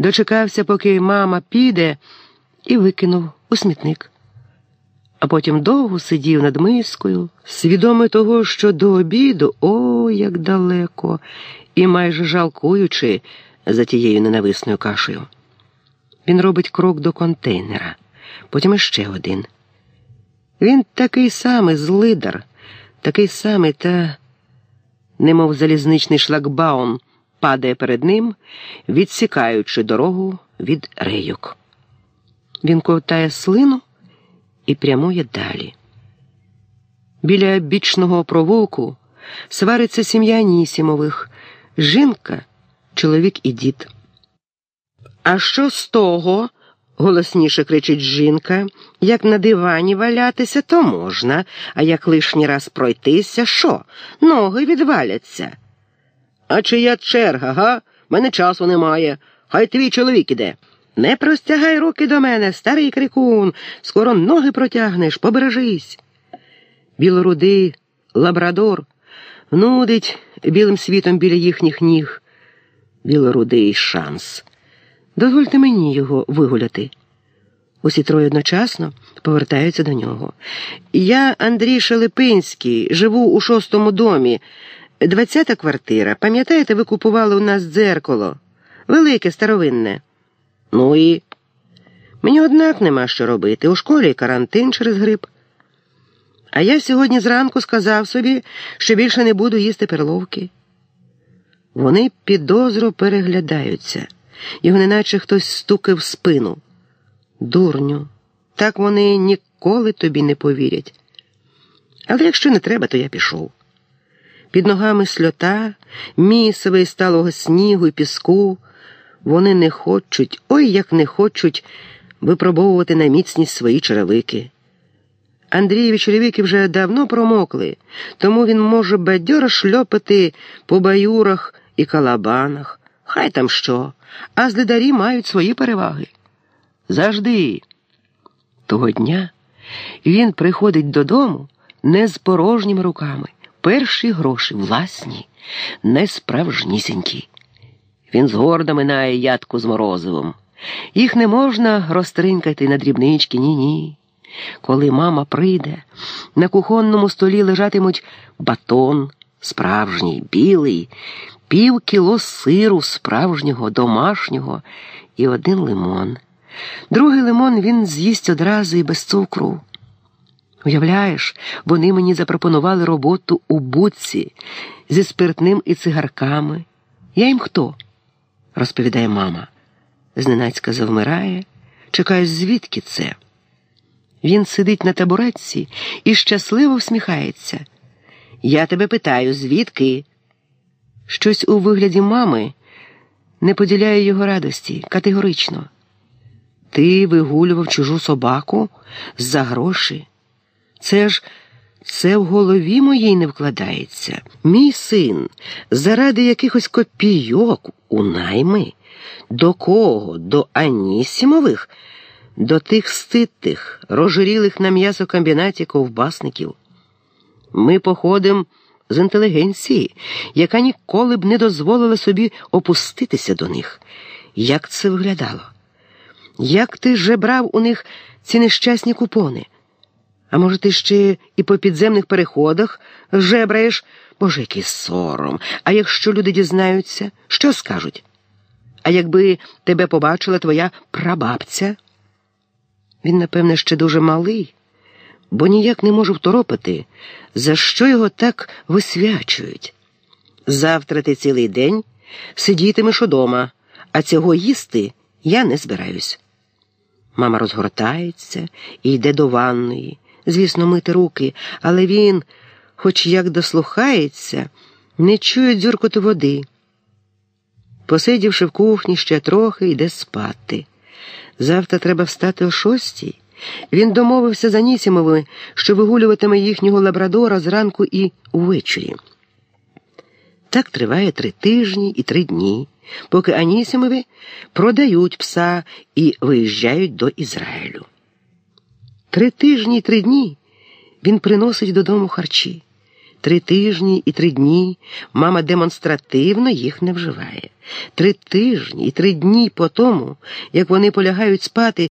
дочекався, поки мама піде, і викинув у смітник. А потім довго сидів над мискою, свідомий того, що до обіду о, як далеко, і майже жалкуючи за тією ненависною кашею. Він робить крок до контейнера, потім іще один. Він такий самий злидар, такий самий та, немов залізничний шлагбаум, падає перед ним, відсікаючи дорогу від рейок. Він ковтає слину і прямує далі. Біля бічного провулку свариться сім'я Нісімових, жінка, чоловік і дід. А що з того? голосніше кричить жінка. Як на дивані валятися, то можна, а як лишній раз пройтися, що? Ноги відваляться. А чия черга, га? Мене часу немає. Хай твій чоловік іде. Не простягай руки до мене, старий крикун, скоро ноги протягнеш, побережись. Білорудий лабрадор нудить білим світом біля їхніх ніг. Білорудий шанс. Дозвольте мені його вигуляти. Усі троє одночасно повертаються до нього. Я Андрій Шелепинський, живу у шостому домі. Двадцята квартира. Пам'ятаєте, ви купували у нас дзеркало? Велике, старовинне. Ну і мені однак нема що робити. У школі карантин через грип. А я сьогодні зранку сказав собі, що більше не буду їсти перловки. Вони підозро переглядаються, його неначе хтось стукав в спину. Дурню, так вони ніколи тобі не повірять. Але якщо не треба, то я пішов. Під ногами сльота, місиве сталого снігу і піску. Вони не хочуть, ой як не хочуть випробовувати на міцність свої черевики. Андрієві черевики вже давно промокли, тому він може бадьоро шльопати по баюрах і калабанах. Хай там що, а злидарі мають свої переваги. Завжди. Того дня він приходить додому не з порожніми руками. Перші гроші власні, не справжнісінькі. Він згордо минає ядку з морозивом. Їх не можна розтринкати на дрібнички, ні-ні. Коли мама прийде, на кухонному столі лежатимуть батон справжній, білий, пів кіло сиру справжнього, домашнього і один лимон. Другий лимон він з'їсть одразу і без цукру. Уявляєш, вони мені запропонували роботу у будці зі спиртним і цигарками. Я їм хто? розповідає мама. Зненацька завмирає, чекає, звідки це. Він сидить на табуретці і щасливо всміхається. Я тебе питаю, звідки? Щось у вигляді мами не поділяє його радості категорично. Ти вигулював чужу собаку за гроші. Це ж це в голові моїй не вкладається. Мій син заради якихось копійок у найми. До кого? До Анісімових, до тих ститих, розжирілих на м'ясокомбінаті ковбасників. Ми походимо з інтелігенції, яка ніколи б не дозволила собі опуститися до них. Як це виглядало? Як ти жебрав у них ці нещасні купони? А може, ти ще і по підземних переходах жебраєш? Боже, який сором. А якщо люди дізнаються, що скажуть? А якби тебе побачила твоя прабабця? Він, напевне, ще дуже малий, бо ніяк не можу второпити, за що його так висвячують. Завтра ти цілий день сидітимеш удома, а цього їсти я не збираюсь. Мама розгортається і йде до ванної, звісно, мити руки, але він, хоч як дослухається, не чує дзюркоту води. Посидівши в кухні ще трохи, йде спати. Завтра треба встати о шостій. Він домовився за Нісімовими, що вигулюватиме їхнього лабрадора зранку і увечері. Так триває три тижні і три дні, поки Анісімові продають пса і виїжджають до Ізраїлю. Три тижні і три дні він приносить додому харчі. Три тижні і три дні мама демонстративно їх не вживає. Три тижні і три дні по тому, як вони полягають спати.